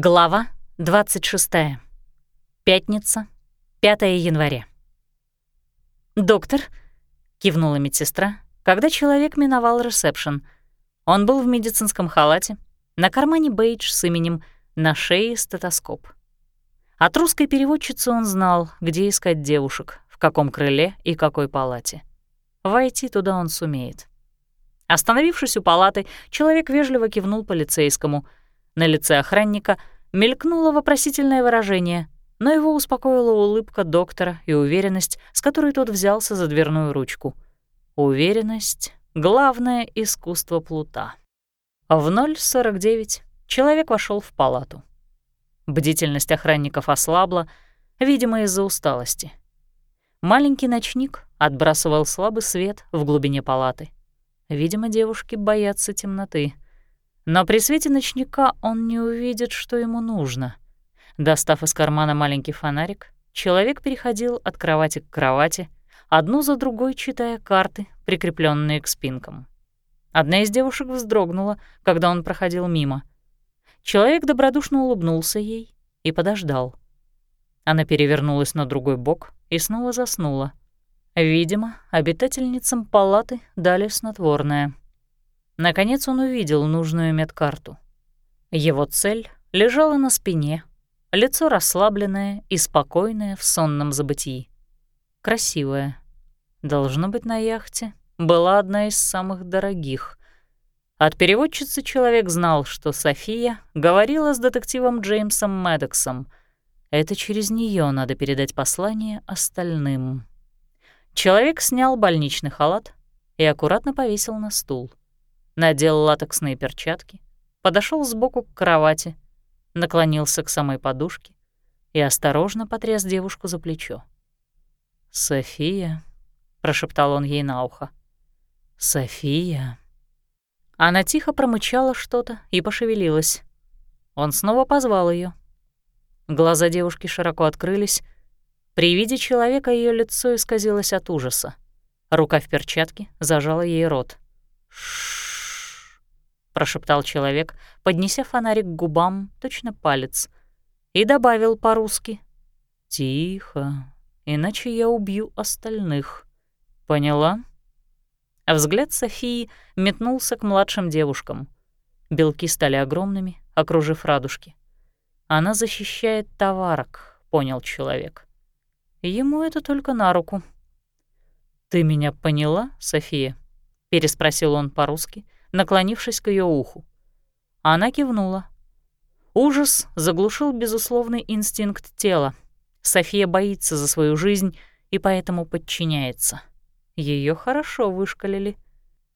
Глава 26. Пятница, 5 января. «Доктор», — кивнула медсестра, когда человек миновал ресепшн. Он был в медицинском халате, на кармане бейдж с именем, на шее стетоскоп. От русской переводчицы он знал, где искать девушек, в каком крыле и какой палате. Войти туда он сумеет. Остановившись у палаты, человек вежливо кивнул полицейскому — на лице охранника мелькнуло вопросительное выражение, но его успокоила улыбка доктора и уверенность, с которой тот взялся за дверную ручку. Уверенность — главное искусство плута. В 0.49 человек вошел в палату. Бдительность охранников ослабла, видимо, из-за усталости. Маленький ночник отбрасывал слабый свет в глубине палаты. Видимо, девушки боятся темноты — но при свете ночника он не увидит, что ему нужно. Достав из кармана маленький фонарик, человек переходил от кровати к кровати, одну за другой читая карты, прикрепленные к спинкам. Одна из девушек вздрогнула, когда он проходил мимо. Человек добродушно улыбнулся ей и подождал. Она перевернулась на другой бок и снова заснула. Видимо, обитательницам палаты дали снотворное — Наконец он увидел нужную медкарту. Его цель лежала на спине, лицо расслабленное и спокойное в сонном забытии. Красивая. Должно быть, на яхте была одна из самых дорогих. От переводчицы человек знал, что София говорила с детективом Джеймсом Мэддоксом. Это через нее надо передать послание остальным. Человек снял больничный халат и аккуратно повесил на стул надел латексные перчатки, подошел сбоку к кровати, наклонился к самой подушке и осторожно потряс девушку за плечо. «София», — прошептал он ей на ухо, — «София». Она тихо промычала что-то и пошевелилась. Он снова позвал ее. Глаза девушки широко открылись. При виде человека ее лицо исказилось от ужаса. Рука в перчатке зажала ей рот. Ш прошептал человек, поднеся фонарик к губам, точно палец, и добавил по-русски. «Тихо, иначе я убью остальных. Поняла?» А взгляд Софии метнулся к младшим девушкам. Белки стали огромными, окружив радужки. «Она защищает товарок», — понял человек. Ему это только на руку. «Ты меня поняла, София?» — переспросил он по-русски, — наклонившись к ее уху. Она кивнула. Ужас заглушил безусловный инстинкт тела. София боится за свою жизнь и поэтому подчиняется. Ее хорошо вышкалили.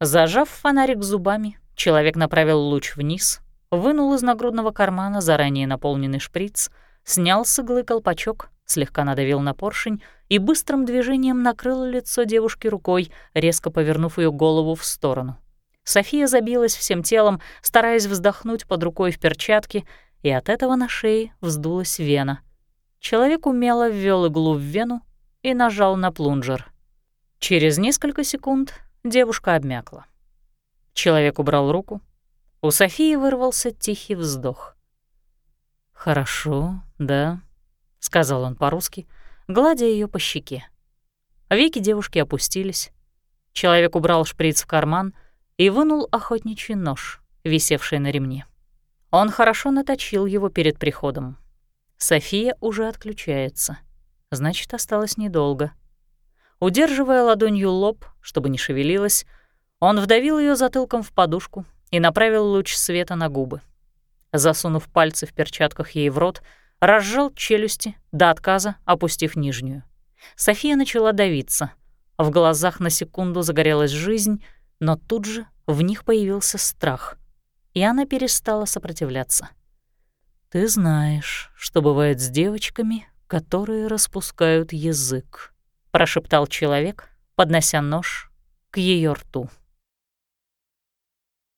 Зажав фонарик зубами, человек направил луч вниз, вынул из нагрудного кармана заранее наполненный шприц, снял с иглы колпачок, слегка надавил на поршень и быстрым движением накрыл лицо девушки рукой, резко повернув ее голову в сторону. София забилась всем телом, стараясь вздохнуть под рукой в перчатке, и от этого на шее вздулась вена. Человек умело ввел иглу в вену и нажал на плунжер. Через несколько секунд девушка обмякла. Человек убрал руку. У Софии вырвался тихий вздох. «Хорошо, да», — сказал он по-русски, гладя ее по щеке. Веки девушки опустились. Человек убрал шприц в карман — и вынул охотничий нож, висевший на ремне. Он хорошо наточил его перед приходом. София уже отключается. Значит, осталось недолго. Удерживая ладонью лоб, чтобы не шевелилась, он вдавил ее затылком в подушку и направил луч света на губы. Засунув пальцы в перчатках ей в рот, разжал челюсти, до отказа опустив нижнюю. София начала давиться. В глазах на секунду загорелась жизнь — но тут же в них появился страх, и она перестала сопротивляться. «Ты знаешь, что бывает с девочками, которые распускают язык», — прошептал человек, поднося нож к ее рту.